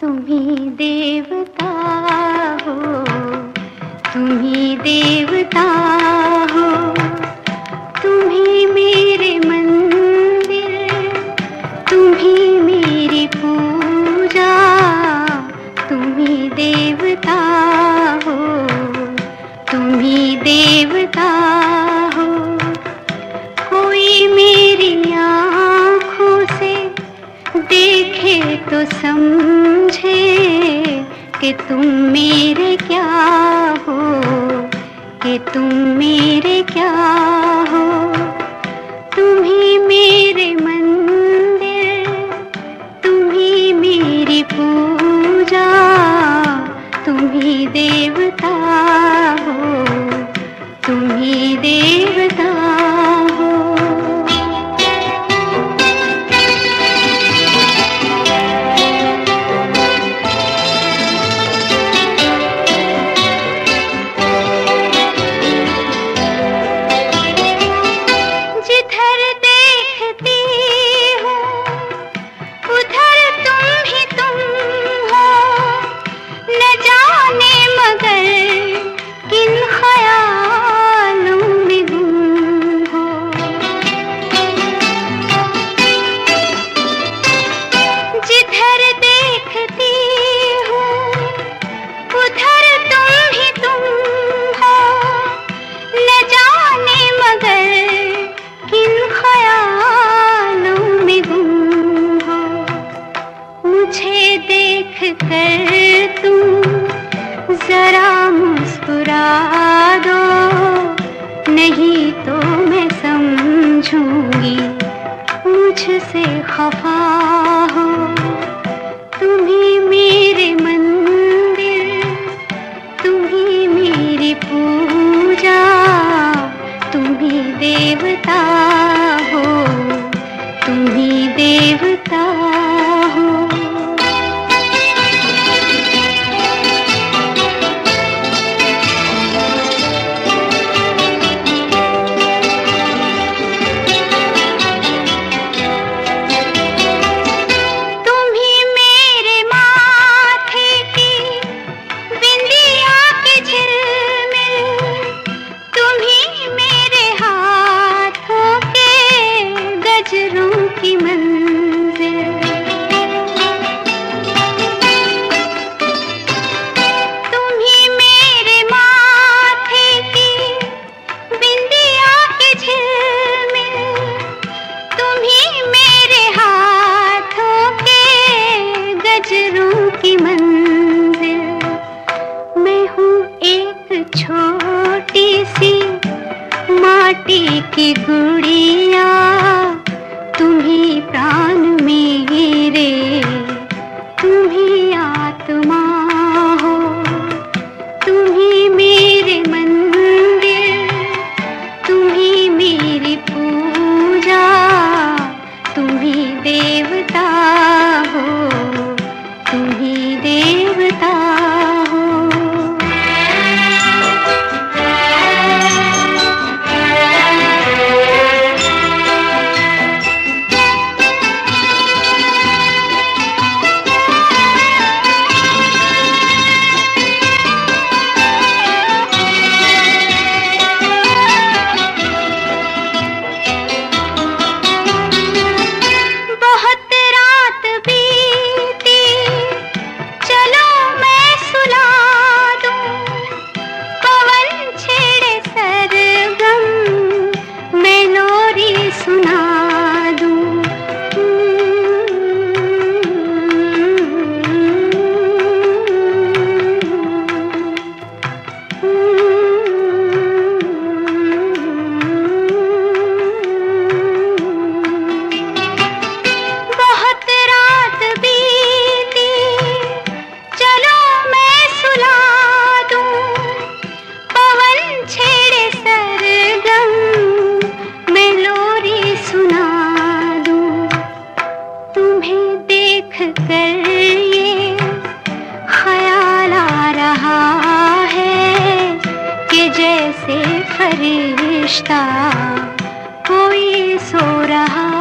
तुम्ही देवता हो तुम्ही देवता मुझे तो समझे कि तुम मेरे क्या हो, कि तुम मेरे क्या हो। तुम्ही मेरे मंदिर तुम्ही मेरी पूजा तुम्ही देवता हो तुम्ही देवता छोटी सी माटी की गुड़िया तुम्ही प्राण में ख्याल आ रहा है कि जैसे फरिश्ता कोई सो रहा